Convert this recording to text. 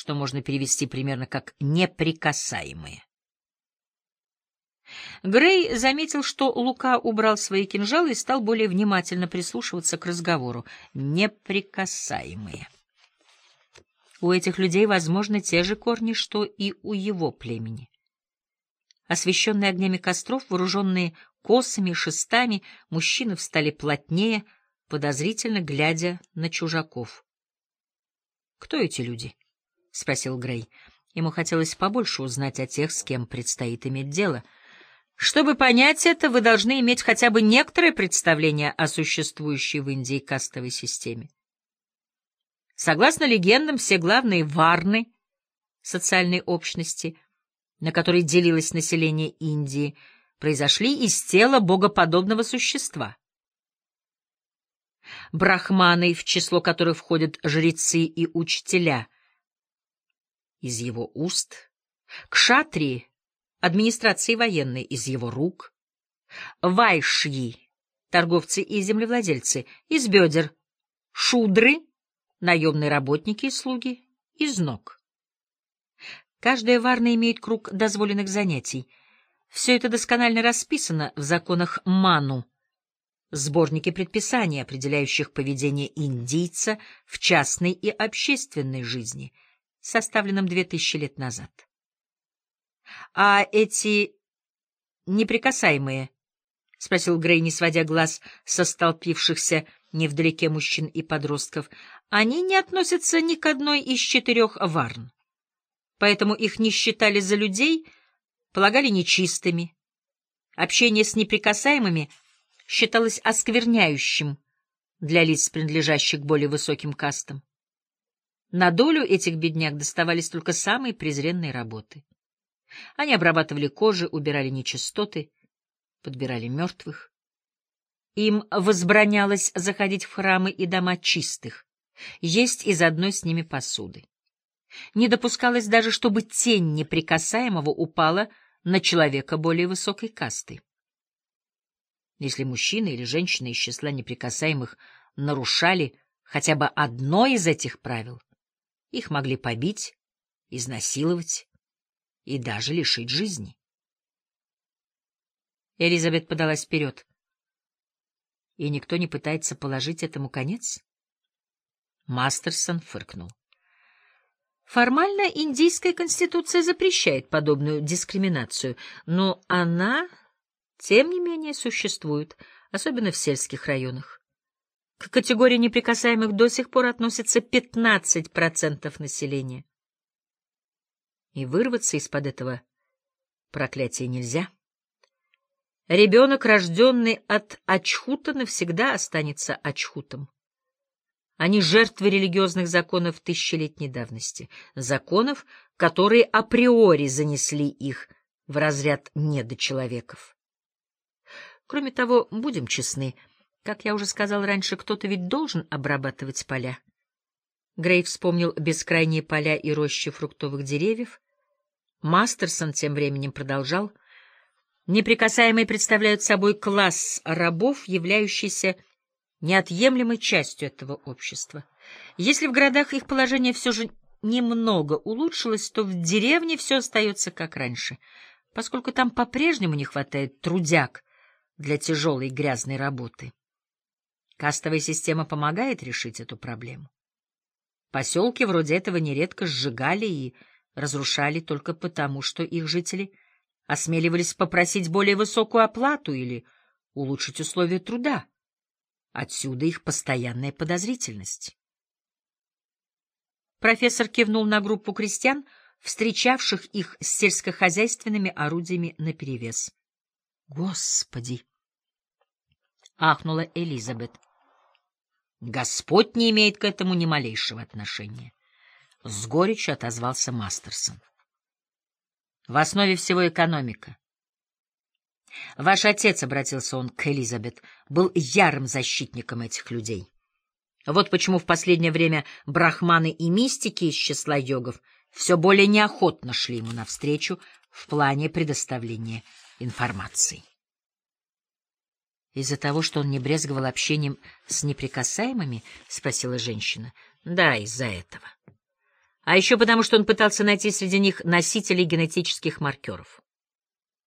что можно перевести примерно как «неприкасаемые». Грей заметил, что Лука убрал свои кинжалы и стал более внимательно прислушиваться к разговору. «Неприкасаемые». У этих людей, возможно, те же корни, что и у его племени. Освещенные огнями костров, вооруженные косами и шестами, мужчины встали плотнее, подозрительно глядя на чужаков. — Кто эти люди? — спросил Грей. Ему хотелось побольше узнать о тех, с кем предстоит иметь дело. Чтобы понять это, вы должны иметь хотя бы некоторое представление о существующей в Индии кастовой системе. Согласно легендам, все главные варны социальной общности, на которой делилось население Индии, произошли из тела богоподобного существа. Брахманы, в число которых входят жрецы и учителя, из его уст, кшатрии, администрации военной, из его рук, вайшьи, торговцы и землевладельцы, из бедер, шудры — наемные работники и слуги из ног. Каждая варна имеет круг дозволенных занятий. Все это досконально расписано в законах Ману, сборнике предписаний, определяющих поведение индийца в частной и общественной жизни, составленном две тысячи лет назад. А эти неприкасаемые, — спросил Грей, не сводя глаз со столпившихся невдалеке мужчин и подростков, они не относятся ни к одной из четырех варн. Поэтому их не считали за людей, полагали нечистыми. Общение с неприкасаемыми считалось оскверняющим для лиц, принадлежащих к более высоким кастам. На долю этих бедняк доставались только самые презренные работы. Они обрабатывали кожи, убирали нечистоты, подбирали мертвых. Им возбранялось заходить в храмы и дома чистых, есть из одной с ними посуды. Не допускалось даже, чтобы тень неприкасаемого упала на человека более высокой касты. Если мужчина или женщина из числа неприкасаемых нарушали хотя бы одно из этих правил, их могли побить, изнасиловать и даже лишить жизни. Элизабет подалась вперед. И никто не пытается положить этому конец? Мастерсон фыркнул. Формально индийская конституция запрещает подобную дискриминацию, но она, тем не менее, существует, особенно в сельских районах. К категории неприкасаемых до сих пор относится 15% населения. И вырваться из-под этого проклятия нельзя. Ребенок, рожденный от Ачхута, навсегда останется Ачхутом. Они жертвы религиозных законов тысячелетней давности, законов, которые априори занесли их в разряд недочеловеков. Кроме того, будем честны, как я уже сказал раньше, кто-то ведь должен обрабатывать поля. Грей вспомнил бескрайние поля и рощи фруктовых деревьев. Мастерсон тем временем продолжал. Неприкасаемые представляют собой класс рабов, являющийся неотъемлемой частью этого общества. Если в городах их положение все же немного улучшилось, то в деревне все остается как раньше, поскольку там по-прежнему не хватает трудяг для тяжелой грязной работы. Кастовая система помогает решить эту проблему. Поселки вроде этого нередко сжигали и разрушали только потому, что их жители осмеливались попросить более высокую оплату или улучшить условия труда. Отсюда их постоянная подозрительность. Профессор кивнул на группу крестьян, встречавших их с сельскохозяйственными орудиями наперевес. «Господи!» — ахнула Элизабет. «Господь не имеет к этому ни малейшего отношения», — с горечью отозвался Мастерсон. «В основе всего экономика. Ваш отец, — обратился он к Элизабет, — был ярым защитником этих людей. Вот почему в последнее время брахманы и мистики из числа йогов все более неохотно шли ему навстречу в плане предоставления информации. «Из-за того, что он не брезговал общением с неприкасаемыми?» — спросила женщина. «Да, из-за этого». а еще потому, что он пытался найти среди них носителей генетических маркеров.